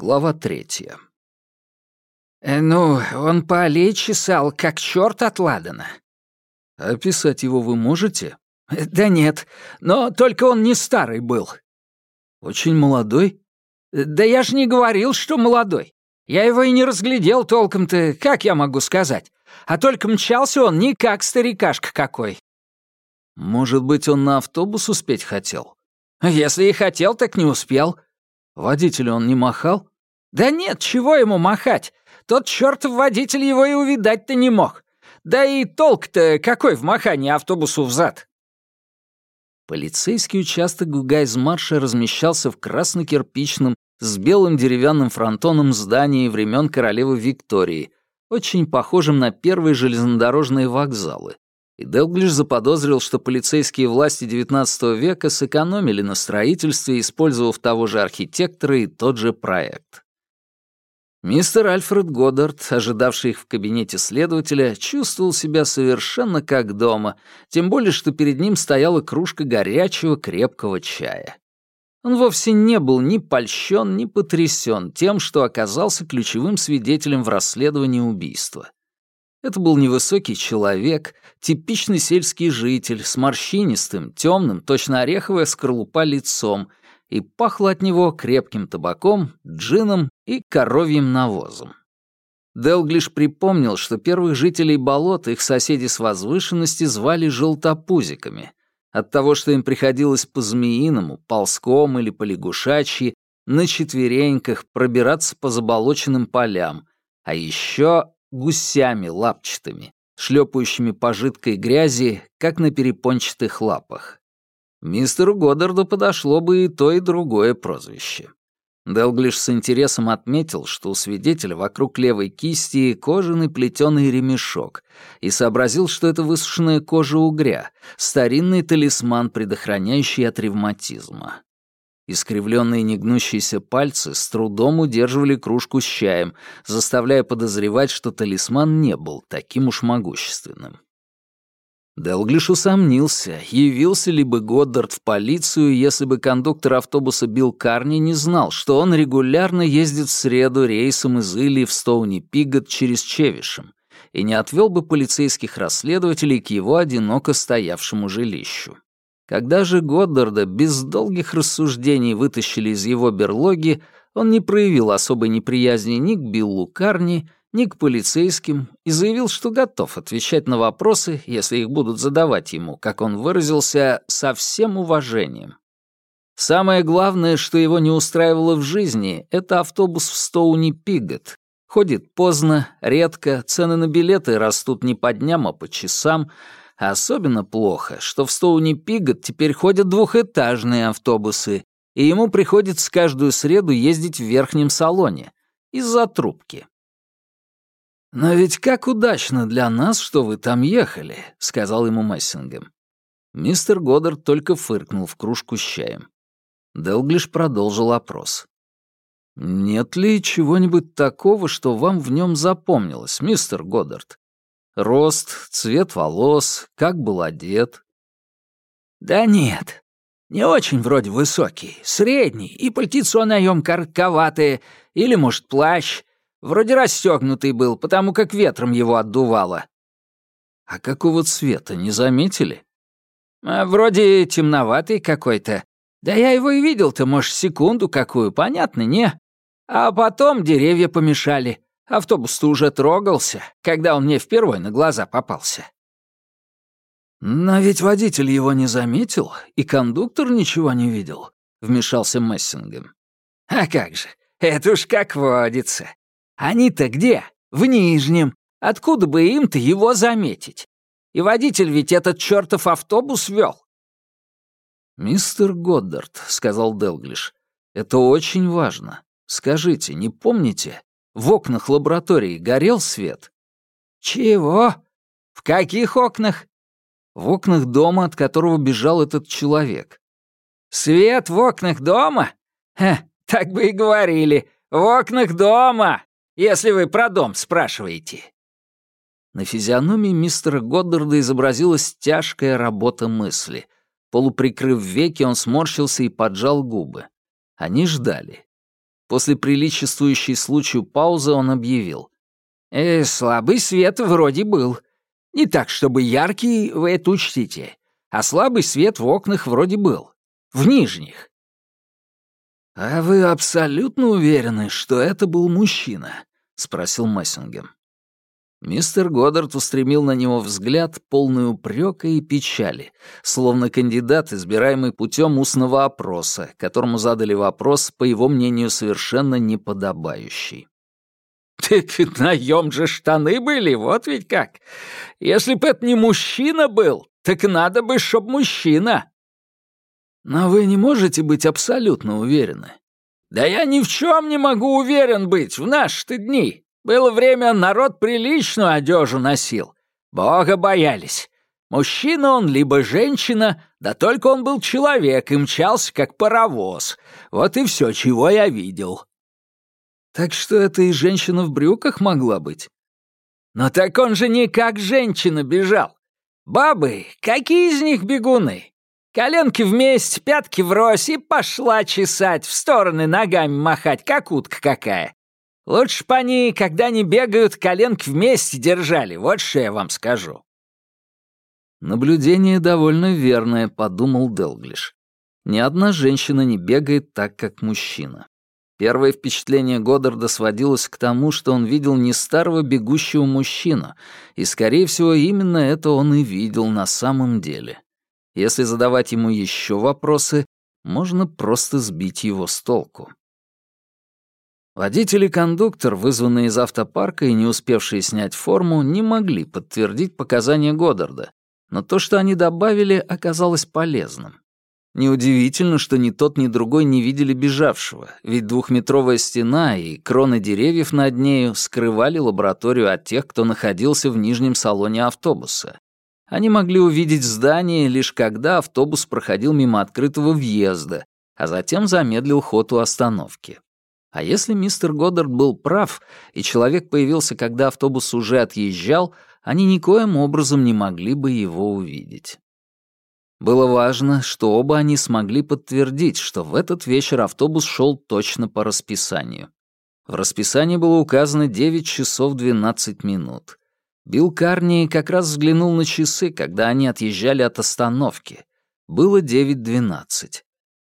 Глава третья. Э, «Ну, он по аллее чесал, как черт от Ладана». «Описать его вы можете?» Э, «Да нет, но только он не старый был». «Очень молодой?» э, «Да я ж не говорил, что молодой. Я его и не разглядел толком-то, как я могу сказать. А только мчался он не как старикашка какой». «Может быть, он на автобус успеть хотел?» «Если и хотел, так не успел». «Водителю он не махал?» «Да нет, чего ему махать? Тот чертов водитель его и увидать-то не мог. Да и толк-то какой в махании автобусу взад?» Полицейский участок Гугайзмарша размещался в красно-кирпичном с белым деревянным фронтоном здании времен королевы Виктории, очень похожим на первые железнодорожные вокзалы. И Делглиш заподозрил, что полицейские власти XIX века сэкономили на строительстве, использовав того же архитектора и тот же проект. Мистер Альфред Годдард, ожидавший их в кабинете следователя, чувствовал себя совершенно как дома, тем более, что перед ним стояла кружка горячего крепкого чая. Он вовсе не был ни польщен, ни потрясен тем, что оказался ключевым свидетелем в расследовании убийства. Это был невысокий человек, типичный сельский житель, с морщинистым, темным, точно ореховая скорлупа лицом, и пахло от него крепким табаком, джином и коровьим навозом. Делглиш припомнил, что первых жителей болот их соседи с возвышенности звали желтопузиками, от того, что им приходилось по-змеиному, ползком или полягушачьи, на четвереньках пробираться по заболоченным полям, а еще гусями лапчатыми, шлепающими по жидкой грязи, как на перепончатых лапах. Мистеру Годдарду подошло бы и то, и другое прозвище. Делглиш с интересом отметил, что у свидетеля вокруг левой кисти кожаный плетеный ремешок, и сообразил, что это высушенная кожа угря, старинный талисман, предохраняющий от ревматизма. Искривленные негнущиеся пальцы с трудом удерживали кружку с чаем, заставляя подозревать, что талисман не был таким уж могущественным. Делглиш усомнился, явился ли бы Годдард в полицию, если бы кондуктор автобуса Билл Карни не знал, что он регулярно ездит в среду рейсом из Илии в Стоуни-Пигот через Чевишем, и не отвел бы полицейских расследователей к его одиноко стоявшему жилищу. Когда же Годдарда без долгих рассуждений вытащили из его берлоги, он не проявил особой неприязни ни к Биллу Карни, ни к полицейским и заявил, что готов отвечать на вопросы, если их будут задавать ему, как он выразился, со всем уважением. Самое главное, что его не устраивало в жизни, это автобус в Стоуни-Пигот. Ходит поздно, редко, цены на билеты растут не по дням, а по часам, а особенно плохо, что в Стоуни-Пигот теперь ходят двухэтажные автобусы, и ему приходится каждую среду ездить в верхнем салоне из-за трубки. «Но ведь как удачно для нас, что вы там ехали», — сказал ему Мессингем. Мистер Годдард только фыркнул в кружку с чаем. Делглиш продолжил опрос. «Нет ли чего-нибудь такого, что вам в нем запомнилось, мистер Годдард? Рост, цвет волос, как был одет?» «Да нет. Не очень вроде высокий, средний, и пальтецо на нем коротковатое, или, может, плащ, Вроде расстегнутый был, потому как ветром его отдувало». «А какого цвета, не заметили?» а, «Вроде темноватый какой-то. Да я его и видел-то, может, секунду какую, понятно, не? А потом деревья помешали. Автобус-то уже трогался, когда он мне впервые на глаза попался». «Но ведь водитель его не заметил, и кондуктор ничего не видел», — вмешался Мессингем. «А как же, это уж как водится. Они-то где? В Нижнем. Откуда бы им-то его заметить? И водитель ведь этот чертов автобус вел. «Мистер Годдард», — сказал Делглиш, — «это очень важно. Скажите, не помните, в окнах лаборатории горел свет?» «Чего? В каких окнах?» «В окнах дома, от которого бежал этот человек». «Свет в окнах дома? Ха, так бы и говорили. В окнах дома!» Если вы про дом спрашиваете». На физиономии мистера Годдарда изобразилась тяжкая работа мысли. Полуприкрыв веки, он сморщился и поджал губы. Они ждали. После приличествующей случаю паузы он объявил. «Э, слабый свет вроде был. Не так, чтобы яркий, вы это учтите. А слабый свет в окнах вроде был. В нижних». «А вы абсолютно уверены, что это был мужчина?» — спросил Мессингем. Мистер Годдард устремил на него взгляд, полный упрека и печали, словно кандидат, избираемый путем устного опроса, которому задали вопрос, по его мнению, совершенно неподобающий. «Так наем же штаны были, вот ведь как! Если б это не мужчина был, так надо бы, чтоб мужчина!» «Но вы не можете быть абсолютно уверены?» «Да я ни в чем не могу уверен быть в наши-то дни!» Было время, народ приличную одежу носил. Бога боялись. Мужчина он, либо женщина, да только он был человек и мчался, как паровоз. Вот и все, чего я видел. Так что это и женщина в брюках могла быть? Но так он же не как женщина бежал. Бабы, какие из них бегуны? Коленки вместе, пятки врозь и пошла чесать, в стороны ногами махать, как утка какая. Лучше б они, когда они бегают, коленки вместе держали, вот что я вам скажу». «Наблюдение довольно верное», — подумал Делглиш. «Ни одна женщина не бегает так, как мужчина». Первое впечатление Годдарда сводилось к тому, что он видел не старого бегущего мужчину, и, скорее всего, именно это он и видел на самом деле. Если задавать ему еще вопросы, можно просто сбить его с толку. Водитель и кондуктор, вызванные из автопарка и не успевшие снять форму, не могли подтвердить показания Годдарда, но то, что они добавили, оказалось полезным. Неудивительно, что ни тот, ни другой не видели бежавшего, ведь двухметровая стена и кроны деревьев над нею скрывали лабораторию от тех, кто находился в нижнем салоне автобуса. Они могли увидеть здание лишь когда автобус проходил мимо открытого въезда, а затем замедлил ход у остановки. А если мистер Годдард был прав, и человек появился, когда автобус уже отъезжал, они никоим образом не могли бы его увидеть. Было важно, что оба они смогли подтвердить, что в этот вечер автобус шел точно по расписанию. В расписании было указано 9 часов 12 минут. Билл Карни как раз взглянул на часы, когда они отъезжали от остановки. Было 9.12.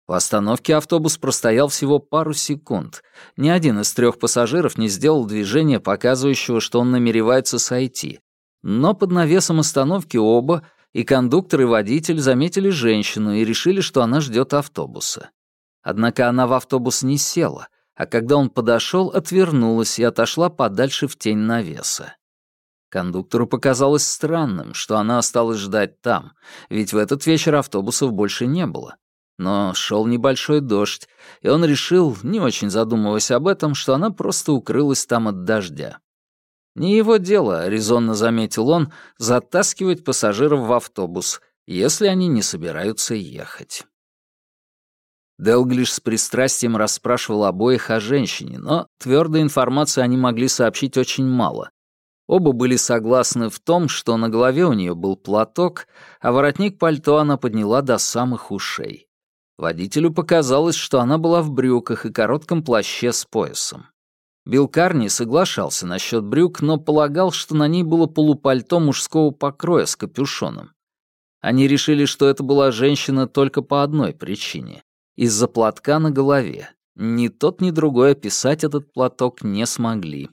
В остановке автобус простоял всего пару секунд. Ни один из трех пассажиров не сделал движения, показывающего, что он намеревается сойти. Но под навесом остановки оба, и кондуктор, и водитель, заметили женщину и решили, что она ждет автобуса. Однако она в автобус не села, а когда он подошел, отвернулась и отошла подальше в тень навеса. Кондуктору показалось странным, что она осталась ждать там, ведь в этот вечер автобусов больше не было. Но шел небольшой дождь, и он решил, не очень задумываясь об этом, что она просто укрылась там от дождя. Не его дело, резонно заметил он, затаскивать пассажиров в автобус, если они не собираются ехать. Делглиш с пристрастием расспрашивал обоих о женщине, но твердой информации они могли сообщить очень мало. Оба были согласны в том, что на голове у нее был платок, а воротник пальто она подняла до самых ушей. Водителю показалось, что она была в брюках и коротком плаще с поясом. Билл Карни соглашался насчет брюк, но полагал, что на ней было полупальто мужского покроя с капюшоном. Они решили, что это была женщина только по одной причине — из-за платка на голове. Ни тот, ни другой описать этот платок не смогли.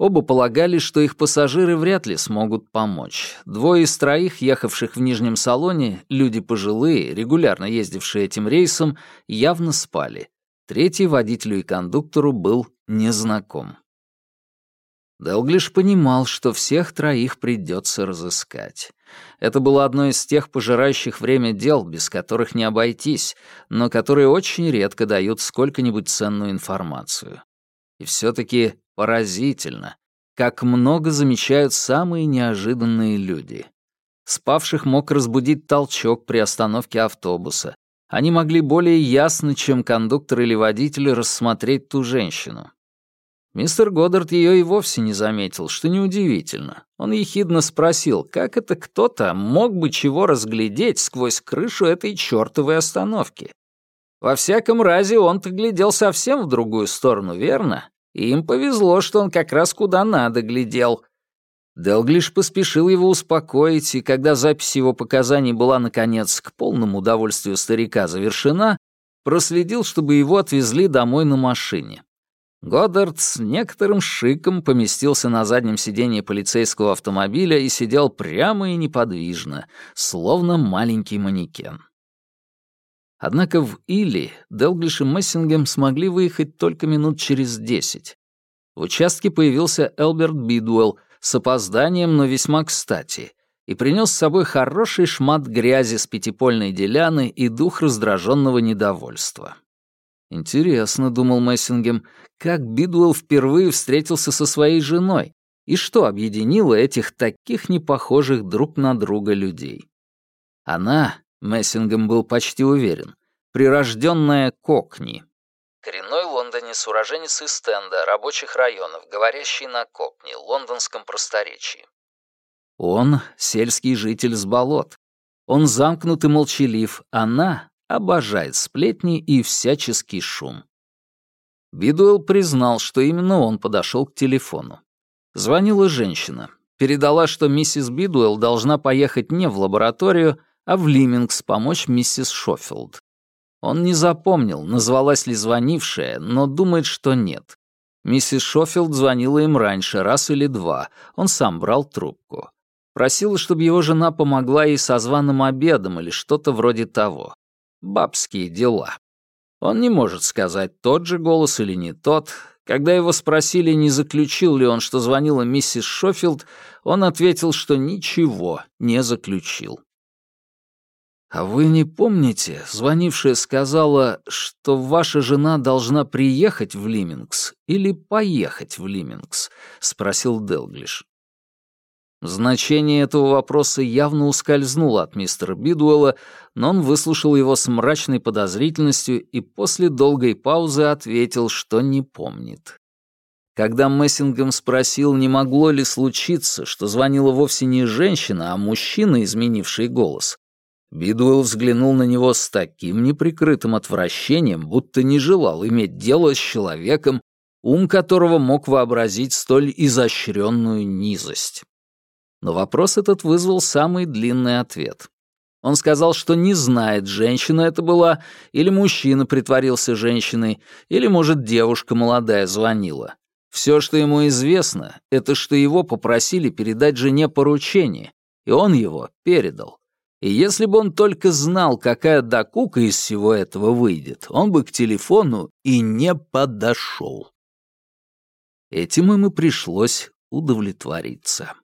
Оба полагали, что их пассажиры вряд ли смогут помочь. Двое из троих, ехавших в нижнем салоне, люди пожилые, регулярно ездившие этим рейсом, явно спали. Третий водителю и кондуктору был незнаком. Делглиш понимал, что всех троих придется разыскать. Это было одно из тех пожирающих время дел, без которых не обойтись, но которые очень редко дают сколько-нибудь ценную информацию. И все-таки Поразительно, как много замечают самые неожиданные люди. Спавших мог разбудить толчок при остановке автобуса. Они могли более ясно, чем кондуктор или водитель, рассмотреть ту женщину. Мистер Годдард ее и вовсе не заметил, что неудивительно. Он ехидно спросил, как это кто-то мог бы чего разглядеть сквозь крышу этой чертовой остановки. Во всяком разе он-то глядел совсем в другую сторону, верно? Им повезло, что он как раз куда надо глядел. Делглиш поспешил его успокоить, и когда запись его показаний была, наконец, к полному удовольствию старика завершена, проследил, чтобы его отвезли домой на машине. Годдард с некоторым шиком поместился на заднем сиденье полицейского автомобиля и сидел прямо и неподвижно, словно маленький манекен. Однако в Илли Делглиш и Мессингем смогли выехать только минут через десять. В участке появился Элберт Бидуэлл с опозданием, но весьма кстати, и принес с собой хороший шмат грязи с пятипольной деляны и дух раздраженного недовольства. Интересно, думал Мессингем, как Бидуэлл впервые встретился со своей женой и что объединило этих таких непохожих друг на друга людей. Она, Мессингем был почти уверен, прирожденная кокни. Коренной лондонец, уроженец из стенда, рабочих районов, говорящий на кокни, лондонском просторечии. Он — сельский житель с болот. Он замкнут и молчалив, она обожает сплетни и всяческий шум. Бидуэлл признал, что именно он подошел к телефону. Звонила женщина. Передала, что миссис Бидуэлл должна поехать не в лабораторию, а в Лимингс помочь миссис Шофилд. Он не запомнил, назвалась ли звонившая, но думает, что нет. Миссис Шофилд звонила им раньше, раз или два. Он сам брал трубку. Просила, чтобы его жена помогла ей со званым обедом или что-то вроде того бабские дела. Он не может сказать, тот же голос или не тот. Когда его спросили, не заключил ли он, что звонила миссис Шофилд, он ответил, что ничего не заключил. «А вы не помните, звонившая сказала, что ваша жена должна приехать в Лимингс или поехать в Лимингс?» — спросил Делглиш. Значение этого вопроса явно ускользнуло от мистера Бидуэлла, но он выслушал его с мрачной подозрительностью и после долгой паузы ответил, что не помнит. Когда Мессингем спросил, не могло ли случиться, что звонила вовсе не женщина, а мужчина, изменивший голос, Бидуэлл взглянул на него с таким неприкрытым отвращением, будто не желал иметь дело с человеком, ум которого мог вообразить столь изощренную низость. Но вопрос этот вызвал самый длинный ответ. Он сказал, что не знает, женщина это была, или мужчина притворился женщиной, или, может, девушка молодая звонила. Все, что ему известно, это что его попросили передать жене поручение, и он его передал. И если бы он только знал, какая докука из всего этого выйдет, он бы к телефону и не подошел. Этим им пришлось удовлетвориться.